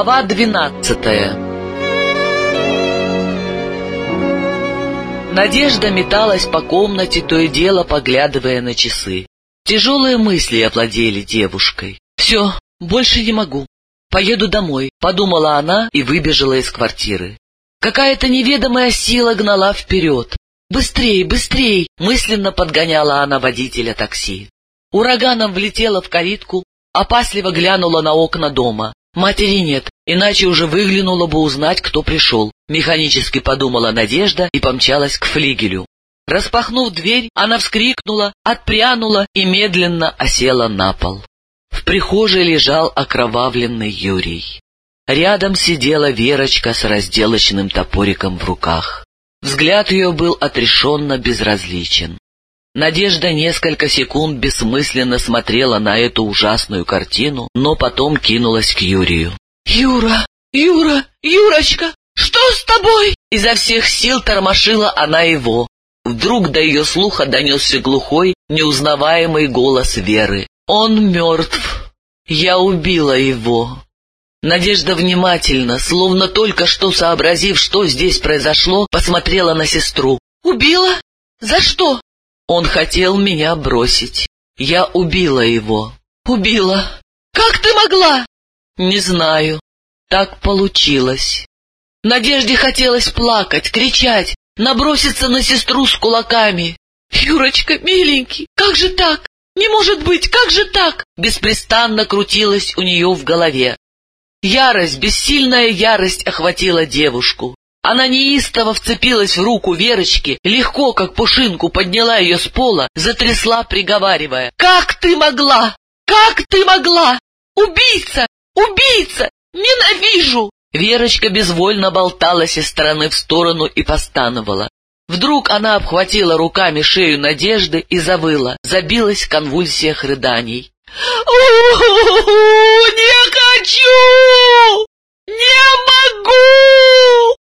Глава двенадцатая Надежда металась по комнате, то и дело поглядывая на часы. Тяжелые мысли овладели девушкой. «Все, больше не могу. Поеду домой», — подумала она и выбежала из квартиры. Какая-то неведомая сила гнала вперед. «Быстрей, быстрей!» — мысленно подгоняла она водителя такси. Ураганом влетела в калитку, опасливо глянула на окна дома. Матери нет, иначе уже выглянула бы узнать, кто пришел. Механически подумала Надежда и помчалась к флигелю. Распахнув дверь, она вскрикнула, отпрянула и медленно осела на пол. В прихожей лежал окровавленный Юрий. Рядом сидела Верочка с разделочным топориком в руках. Взгляд ее был отрешенно безразличен. Надежда несколько секунд бессмысленно смотрела на эту ужасную картину, но потом кинулась к Юрию. «Юра! Юра! Юрочка! Что с тобой?» Изо всех сил тормошила она его. Вдруг до ее слуха донесся глухой, неузнаваемый голос Веры. «Он мертв! Я убила его!» Надежда внимательно, словно только что сообразив, что здесь произошло, посмотрела на сестру. «Убила? За что?» Он хотел меня бросить. Я убила его. Убила. Как ты могла? Не знаю. Так получилось. Надежде хотелось плакать, кричать, наброситься на сестру с кулаками. «Юрочка, миленький, как же так? Не может быть, как же так?» Беспрестанно крутилась у нее в голове. Ярость, бессильная ярость охватила девушку. Она неистово вцепилась в руку Верочки, легко, как пушинку, подняла ее с пола, затрясла, приговаривая. «Как ты могла? Как ты могла? Убийца! Убийца! Ненавижу!» Верочка безвольно болталась из стороны в сторону и постановала. Вдруг она обхватила руками шею Надежды и завыла, забилась в конвульсиях рыданий. «У-у-у! Не хочу! Не могу!»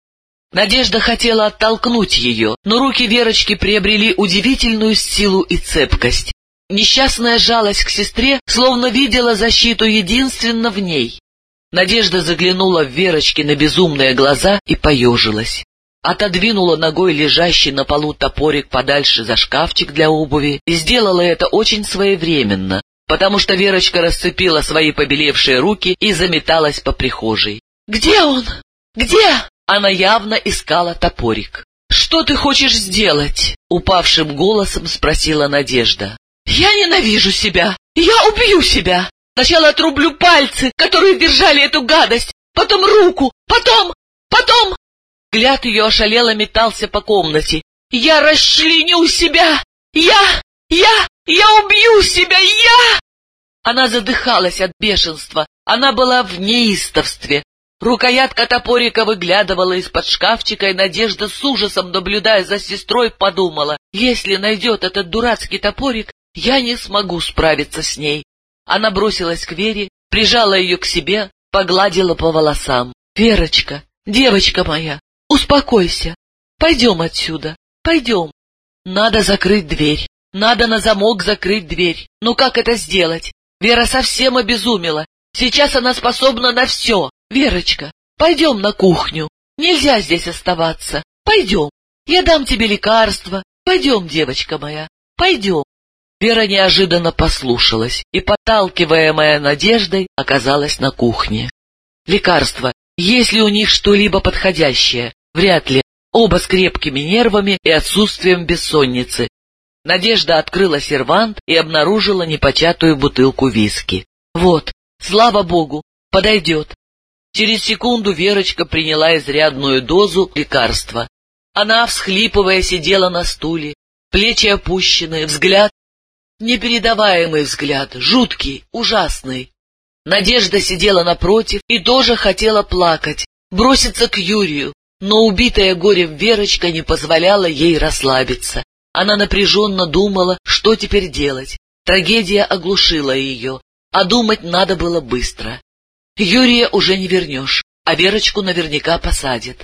Надежда хотела оттолкнуть ее, но руки Верочки приобрели удивительную силу и цепкость. Несчастная жалость к сестре, словно видела защиту единственно в ней. Надежда заглянула в Верочки на безумные глаза и поежилась. Отодвинула ногой лежащий на полу топорик подальше за шкафчик для обуви и сделала это очень своевременно, потому что Верочка расцепила свои побелевшие руки и заметалась по прихожей. «Где он? Где?» Она явно искала топорик. «Что ты хочешь сделать?» — упавшим голосом спросила Надежда. «Я ненавижу себя! Я убью себя! Сначала отрублю пальцы, которые держали эту гадость, потом руку, потом... потом...» Взгляд ее ошалело метался по комнате. «Я расчленю себя! Я... я... я убью себя! Я...» Она задыхалась от бешенства, она была в неистовстве, Рукоятка топорика выглядывала из-под шкафчика, и Надежда с ужасом, наблюдая за сестрой, подумала, если найдет этот дурацкий топорик, я не смогу справиться с ней. Она бросилась к Вере, прижала ее к себе, погладила по волосам. «Верочка, девочка моя, успокойся. Пойдем отсюда, пойдем. Надо закрыть дверь, надо на замок закрыть дверь. Ну как это сделать? Вера совсем обезумела. Сейчас она способна на все. Верочка, пойдем на кухню. Нельзя здесь оставаться. Пойдем. Я дам тебе лекарство. Пойдем, девочка моя, пойдем. Вера неожиданно послушалась и, подталкиваемая надеждой, оказалась на кухне. Лекарство. Есть ли у них что-либо подходящее? Вряд ли. Оба с крепкими нервами и отсутствием бессонницы. Надежда открыла сервант и обнаружила непочатую бутылку виски. Вот, слава богу, подойдет. Через секунду Верочка приняла изрядную дозу лекарства. Она, всхлипывая, сидела на стуле, плечи опущенные, взгляд... Непередаваемый взгляд, жуткий, ужасный. Надежда сидела напротив и тоже хотела плакать, броситься к Юрию, но убитая горем Верочка не позволяла ей расслабиться. Она напряженно думала, что теперь делать. Трагедия оглушила ее, а думать надо было быстро. Юрия уже не вернешь, а Верочку наверняка посадят.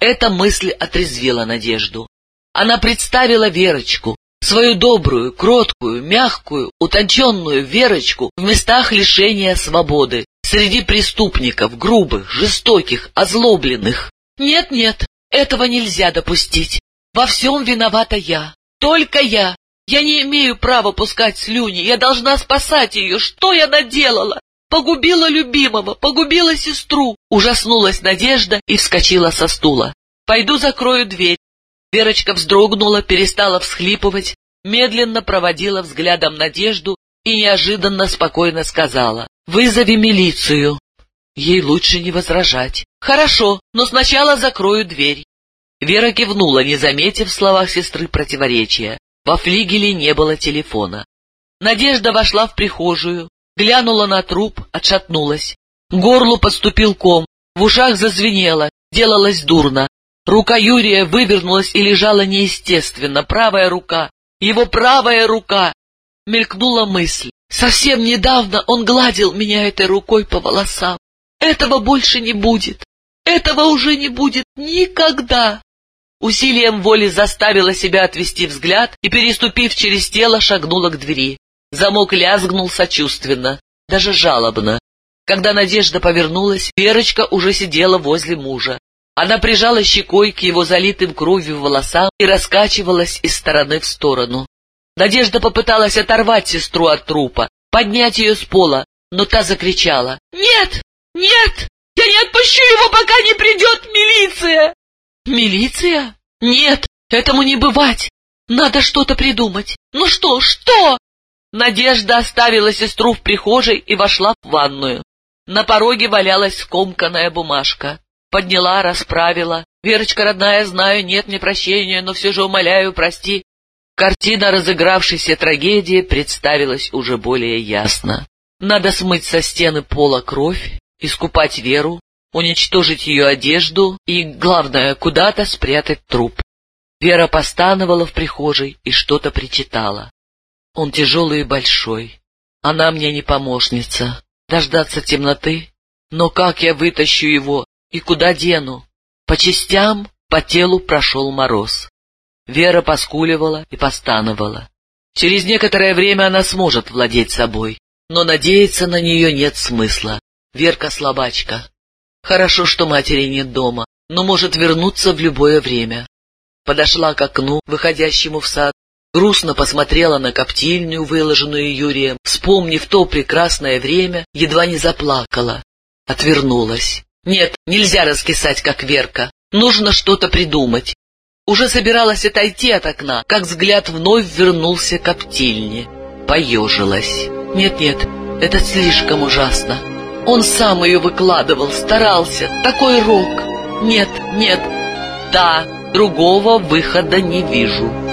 Эта мысль отрезвила Надежду. Она представила Верочку, свою добрую, кроткую, мягкую, утонченную Верочку в местах лишения свободы, среди преступников, грубых, жестоких, озлобленных. Нет-нет, этого нельзя допустить. Во всем виновата я, только я. Я не имею права пускать слюни, я должна спасать ее. Что я наделала? Погубила любимого, погубила сестру. Ужаснулась Надежда и вскочила со стула. Пойду закрою дверь. Верочка вздрогнула, перестала всхлипывать, медленно проводила взглядом Надежду и неожиданно спокойно сказала «Вызови милицию». Ей лучше не возражать. «Хорошо, но сначала закрою дверь». Вера кивнула, не заметив в словах сестры противоречия. Во флигеле не было телефона. Надежда вошла в прихожую, глянула на труп, отшатнулась. Горлу подступил ком, в ушах зазвенело, делалось дурно. Рука Юрия вывернулась и лежала неестественно, правая рука, его правая рука. Мелькнула мысль. Совсем недавно он гладил меня этой рукой по волосам. Этого больше не будет. Этого уже не будет никогда. Усилием воли заставила себя отвести взгляд и, переступив через тело, шагнула к двери. Замок лязгнул сочувственно, даже жалобно. Когда Надежда повернулась, Верочка уже сидела возле мужа. Она прижала щекой к его залитым кровью волосам и раскачивалась из стороны в сторону. Надежда попыталась оторвать сестру от трупа, поднять ее с пола, но та закричала. «Нет! Нет! Я не отпущу его, пока не придет милиция!» «Милиция? Нет, этому не бывать! Надо что-то придумать! Ну что, что?» Надежда оставила сестру в прихожей и вошла в ванную. На пороге валялась скомканная бумажка. Подняла, расправила. «Верочка, родная, знаю, нет мне прощения, но все же умоляю, прости». Картина разыгравшейся трагедии представилась уже более ясно. Надо смыть со стены пола кровь, искупать Веру, уничтожить ее одежду и, главное, куда-то спрятать труп. Вера постановала в прихожей и что-то причитала. Он тяжелый и большой. Она мне не помощница. Дождаться темноты? Но как я вытащу его и куда дену? По частям по телу прошел мороз. Вера поскуливала и постановала. Через некоторое время она сможет владеть собой, но надеяться на нее нет смысла. Верка слабачка. Хорошо, что матери нет дома, но может вернуться в любое время. Подошла к окну, выходящему в сад, грустно посмотрела на коптильню, выложенную Юрием, вспомнив то прекрасное время, едва не заплакала. Отвернулась. Нет, нельзя раскисать, как Верка. Нужно что-то придумать. Уже собиралась отойти от окна, как взгляд вновь вернулся к коптильне. Поежилась. Нет-нет, это слишком ужасно. Он сам ее выкладывал, старался, такой рок. Нет, нет, да, другого выхода не вижу.